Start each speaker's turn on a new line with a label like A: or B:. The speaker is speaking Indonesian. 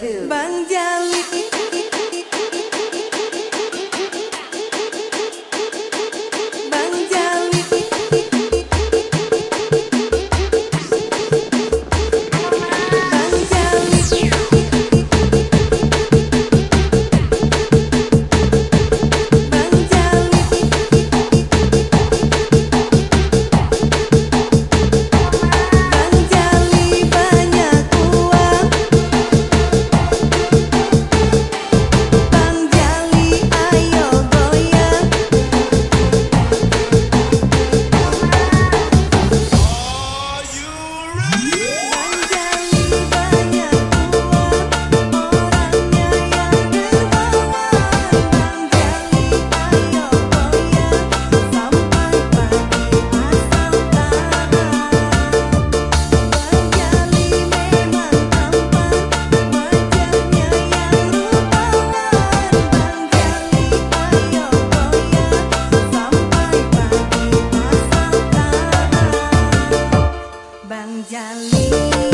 A: Bang
B: Jali. menjalin